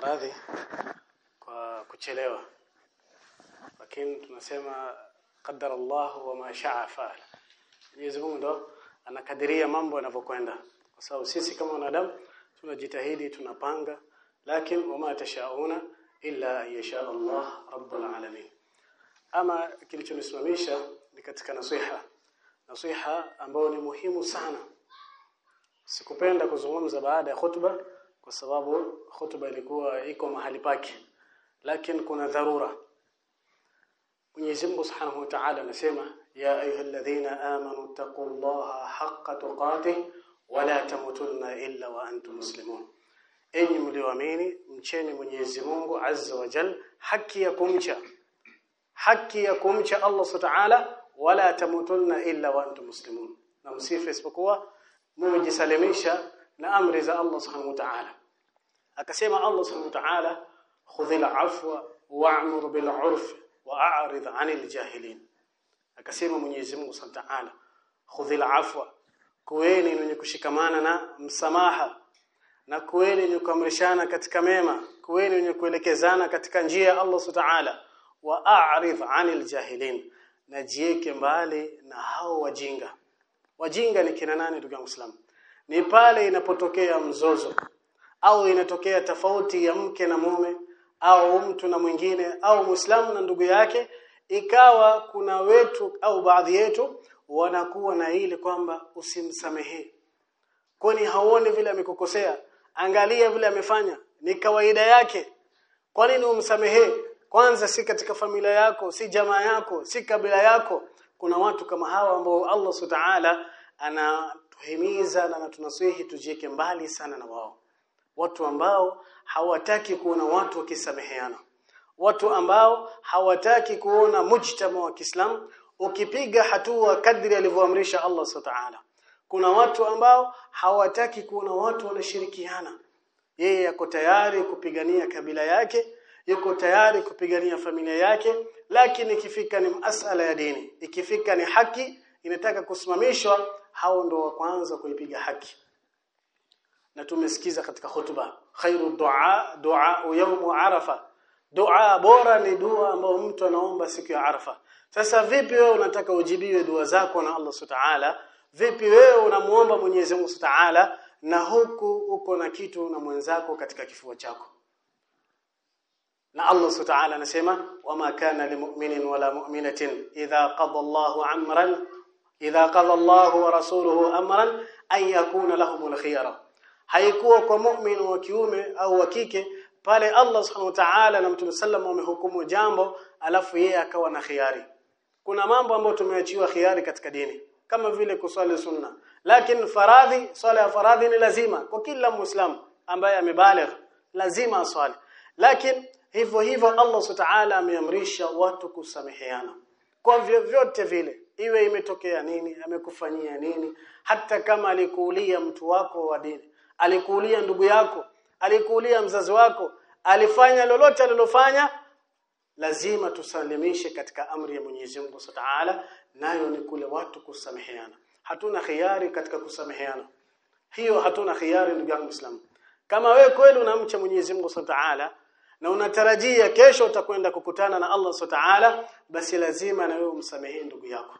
radhi kwa kuchelewa. Lakini tunasema qadara Allah wa ma shaa faal Mwenyezi Mungu ndo anakadiria mambo yanavyokwenda. Kwa sababu sisi kama wanadamu tunajitahidi tunapanga lakini wama tashauna illa yasha Allah rabbul alamin. Ama kilichonisimamisha ni katika nasiha. Nasiha ambayo ni muhimu sana. Sikupenda kuzungumza baada ya khutba kwa sababu hotuba ilikuwa iko mahali pake. Lakini kuna dharura. Mwenyezi Mungu Subhanahu wa Ta'ala anasema ya ayyuhalladhina amanu taqullaha haqqa tuqatih wa la tamutunna illa wa antum muslimun. Enyi mlioamini mcheni Mwenyezi Mungu Azza wa Jal haki ya kumcha. Haki ya kumcha Allah Subhanahu wala tamutunna illa wa antum muslimun. Na msife isipokuwa mmejisalimisha na amri za Allah Subhanahu wa Ta'ala. Akasema Allah Subhanahu wa Ta'ala khudhil afwa wa'mur bil 'urf wa'rid 'anil jahilin. Akasema Mwenyezi Mungu Subhanahu wa Ta'ala khudhil afwa kuweni wenye kushikamana na msamaha na kuweni wenye kuamrishana katika mema kuweni wenye kuelekezana katika njia ya Allah Subhanahu wa Ta'ala wa'rid 'anil jahilin. Na jieke mbali na hao wajinga. Wajinga ni kina nani ndugu Muislamu ni pale inapotokea mzozo au inatokea tofauti ya mke na mume au mtu na mwingine au Muislamu na ndugu yake ikawa kuna wetu au baadhi yetu wanakuwa na ile kwamba usimsamehe. Kwani hauoni vile amekukosea? Angalia vile amefanya. Ni kawaida yake. Kwa nini umsamehe? Kwanza si katika familia yako si jamaa yako si kabila yako. Kuna watu kama hawa ambao Allah Subhanahu anatuhimiza na tunasihi tujieke mbali sana na wao. Watu ambao hawataki kuona watu wakisameheana. Watu ambao hawataki kuona mujtama wa Kiislamu ukipiga hatua kadri alivyoamrisha Allah Subhanahu kuna watu ambao hawataki kuona watu wanashirikiana. Yeye yako tayari kupigania kabila yake yuko tayari kupigania familia yake lakini ikifika ni masala ya dini. Ikifika ni haki inataka kusimamishwa hao ndo wa kwanza kuipiga haki. Na tumesikiza katika hotuba khairu dua dua yaumu arafa. Dua bora ni dua ambayo mtu anaomba siku ya arafa. Sasa vipi wewe unataka ujibiwe dua zako na Allah Subhanahu vipi wewe unamuomba Mwenyezi Mungu Subhanahu na huku uko na kitu na mwenzako katika kifua chako. Na Allah Subhanahu anasema wama kana limu'minin wala mu'minatin idha qada Allahu amran idha qala Allahu wa rasuluhu amran an yakuna lahumul khiyara. Haikuwa kwa mu'min wa kiume au wa kike pale Allah Subhanahu wa Ta'ala na Mtume sallam wamehukumu jambo alafu yeye akawa na khiari kuna mambo ambayo tumeachiwa khiari katika dini kama vile kusali sunna. Lakini faradhi swala ya faradhi ni lazima kwa kila muislamu ambaye amebaligh lazima aswali. Lakini hivyo hivyo Allah Subhanahu ameamrisha watu kusameheana. Kwa vyovyote vile iwe imetokea nini amekufanyia nini hata kama alikuulia mtu wako wa dini alikuulia ndugu yako alikuulia mzazi wako alifanya lolote alilofanya lazima tusalimishe katika amri ya Mwenyezi Mungu Subhanahu nayo ni kule watu kusameheana. Hatuna khiari katika kusameheana. Hiyo hatuna khiari ndugu yangu Muislamu. Kama we kweli unamcha Mwenyezi Mungu Subhanahu na unatarajia kesho utakwenda kukutana na Allah Subhanahu basi lazima na wewe umsamehe ndugu yako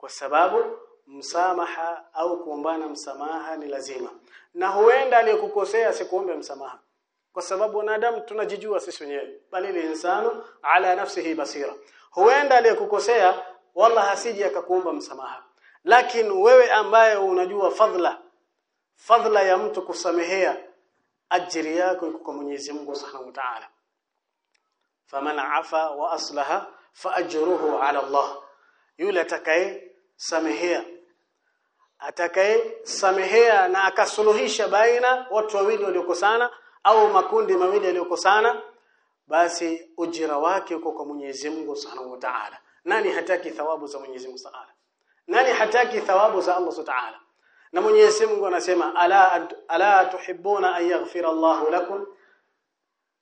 kwa sababu msamaha au kuombana msamaha ni lazima. Na huenda aliyekukosea sikuombe msamaha. Kwa sababu wanadamu tunajijua sisi wenyewe. Bali insanu ala nafsihi basira. Huenda aliyekukosea wala hasiji akakuomba msamaha. Lakini wewe ambaye unajua fadhila fadhila ya mtu kusamehea ajiri yako iko kwa Mwenyezi Mungu Subhanahu wa Ta'ala. Faman afa wa aslaha fa ajruhu ala Allah. Yule atakaye samehea. Atakaye samehea na akasuluhisha baina watu wawili waliokosana au makundi mawili yaliyokosana basi ujira wake uko kwa Mwenyezi Mungu Subhanahu wa Ta'ala. Nani hataki thawabu za Mwenyezi Mungu Subhanahu nani hataki thawabu za Allah Subhanahu wa na Mwenyezi Mungu anasema ala ala tuhibbuna an yaghfira Allahu lakum?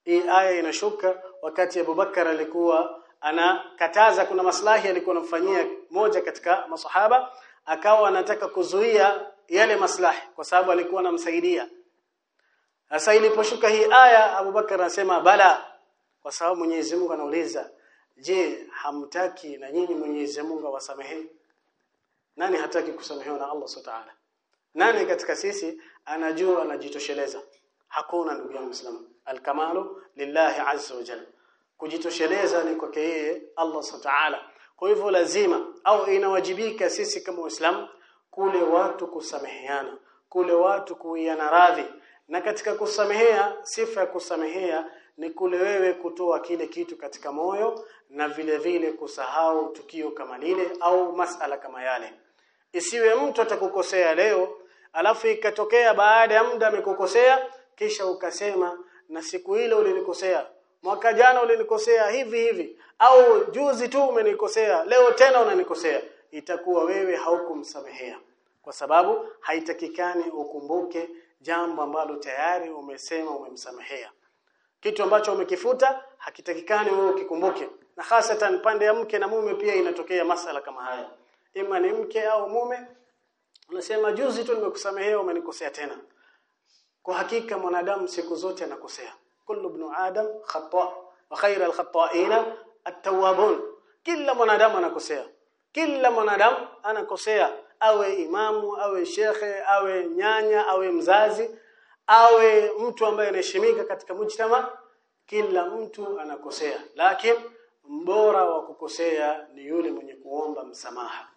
Hii aya inashuka wakati Abu Bakar alikuwa anakataza kuna maslahi alikuwa anamfanyia moja katika masahaba akawa anataka kuzuia yale maslahi kwa sababu alikuwa anamsaidia. Sasa iliposhuka hii aya Abubakar anasema bala kwa sababu Mwenyezi Mungu anauliza je hamtaki na nyinyi Mwenyezi Mungu awasamehe? Nani hataki kusamehewa na Allah Subhanahu nani katika sisi anajua anajitosheleza? Hakuna ndugu yangu Muislamu. Alkamalu lillahi azza wa jalla. Kujitosheleza ni kwake yeye Allah Subhanahu kwa hivyo lazima au inawajibika sisi kama Waislamu kule watu kusameheana kule watu kuiana radhi. Na katika kusamehea sifa ya kusamehea ni kule wewe kutoa kile kitu katika moyo na vile vile kusahau tukio kama lile au masala kama yale. Isiwe mtu atakukosea leo alafu ikatokea baada ya muda amekukosea kisha ukasema na siku ile ulinikosea mwaka jana ulinikosea hivi hivi. Au juzi tu umenikosea leo tena unanikosea. Itakuwa wewe haukumsamehea. Kwa sababu haitakikani ukumbuke jambo ambalo tayari umesema umemsamehea. Kitu ambacho umekifuta hakitakikani wewe ukikumbuke. Na hasatan pande ya mke na mume pia inatokea masala kama haya. Ima ni mke au mume unasema juzi tu nimekusamehea umenikosea tena. Kwa hakika mwanadamu siku zote anakosea kullu ibn adam khata wa khayra al-khata'ina at-tawwabun kila mwanadamu anakosea kila mwanadamu anakosea awe imamu awe shekhe awe nyanya awe mzazi awe mtu ambaye anaheshimika katika mujtama kila mtu anakosea lakini mbora wa kukosea ni yule mwenye kuomba msamaha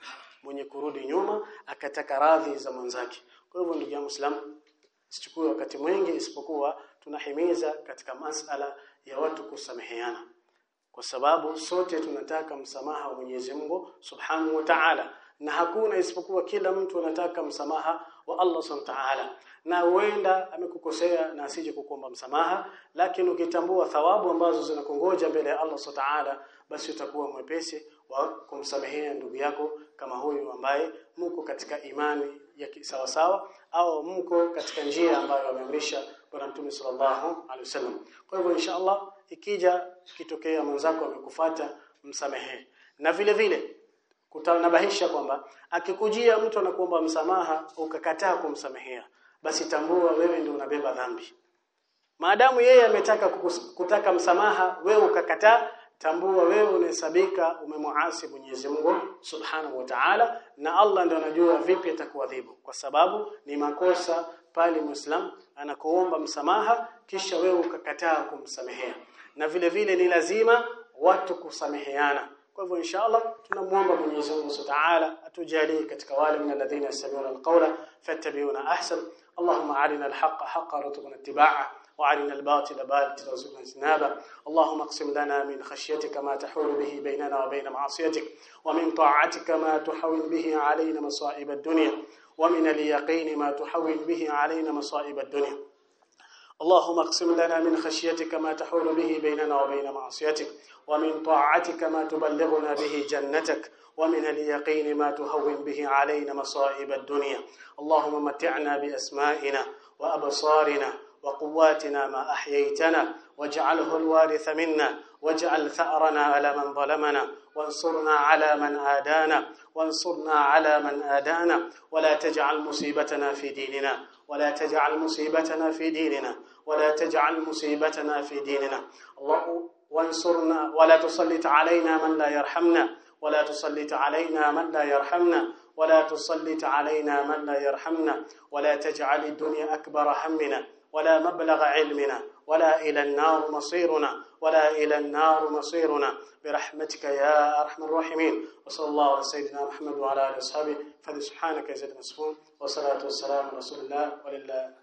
mwenye kurudi nyuma akataka radhi za mwanzake kwa hivyo ndugu yangu Muislamu sichukue wakati mwingi isipokuwa tunahimiza katika masala ya watu kusameheana. Kwa sababu sote tunataka msamaha wa Mwenyezi Mungu Subhanahu wa Ta'ala. Na hakuna isipokuwa kila mtu anataka msamaha wa Allah Subhanahu wa Ta'ala. Na huenda amekukosea na asije kukuomba msamaha. Lakini ukitambua thawabu ambazo zinakongoja mbele ya Allah Subhanahu wa Ta'ala basi utakuwa mwepesi wa kumsamehea ndugu yako kama huyu ambaye mko katika imani ya sawa sawa au mko katika njia ambayo ameamrisha bwana mtume sallallahu alaihi wasallam. Kwa hivyo inshallah ikija kitokea mwenzako amekufuata msamehe. Na vile vile kutanabahisha kwamba akikujia mtu anakuomba msamaha ukakataa kumsamehea basi tambua wewe ndio unabeba dhambi. Maadamu yeye ametaka kutaka msamaha wewe ukakataa tambua wewe unahesabika umemuasi Mwenyezi Mungu Subhanahu wa Ta'ala na Allah ndiye anajua vipi atakuadhibu. Kwa sababu ni makosa pale Muislam anakuomba msamaha kisha wewe ukakataa kumsamehea. Na vile vile ni lazima watu kusameheana. Kwa hivyo inshallah tunamuomba Mwenyezi Mungu Subhanahu atujalie katika wale min alladhina yastami'una alqawla fattabi'una ahsan. Allahumma arina alhaqqa haqqan warzuqna ittiba'ahu. وأرنا الباطل باطلا وارزقنا اجتنابه. اللهم اقسم لنا من خشيتك ما تحول به بيننا وبين معصيتك ومن طاعتك ما تحول به علينا مصائب الدنيا ومن اليقين ما تحول به علينا مصائب الدنيا. اللهم اقسم لنا من خشيتك ما تحول به بيننا وبين معصيتك ومن طاعتك ما تبلغنا به جنتك ومن اليقين ما تهون به علينا مصائب الدنيا. اللهم متعنا بأسمائنا وأبصارنا وقواتنا ما أحييتنا واجعله الوارث منا واجعل ثأرنا على من ظلمنا وانصرنا على من آدانا وانصرنا على من آدانا ولا تجعل مصيبتنا في ديننا ولا تجعل مصيبتنا في ديننا ولا تجعل مصيبتنا في ديننا. الله وانصرنا ولا تسلط علينا من لا يرحمنا ولا تسلط علينا من لا يرحمنا ولا تسلط علينا من لا يرحمنا ولا تجعل الدنيا أكبر همنا ولا مبلغ علمنا ولا إلى النار مصيرنا ولا إلى النار مصيرنا. برحمتك يا أرحم الراحمين. وصلى الله على سيدنا محمد وعلى آله وصحبه. فسبحانك يا زيد مسفون والصلاة والسلام على رسول الله ولله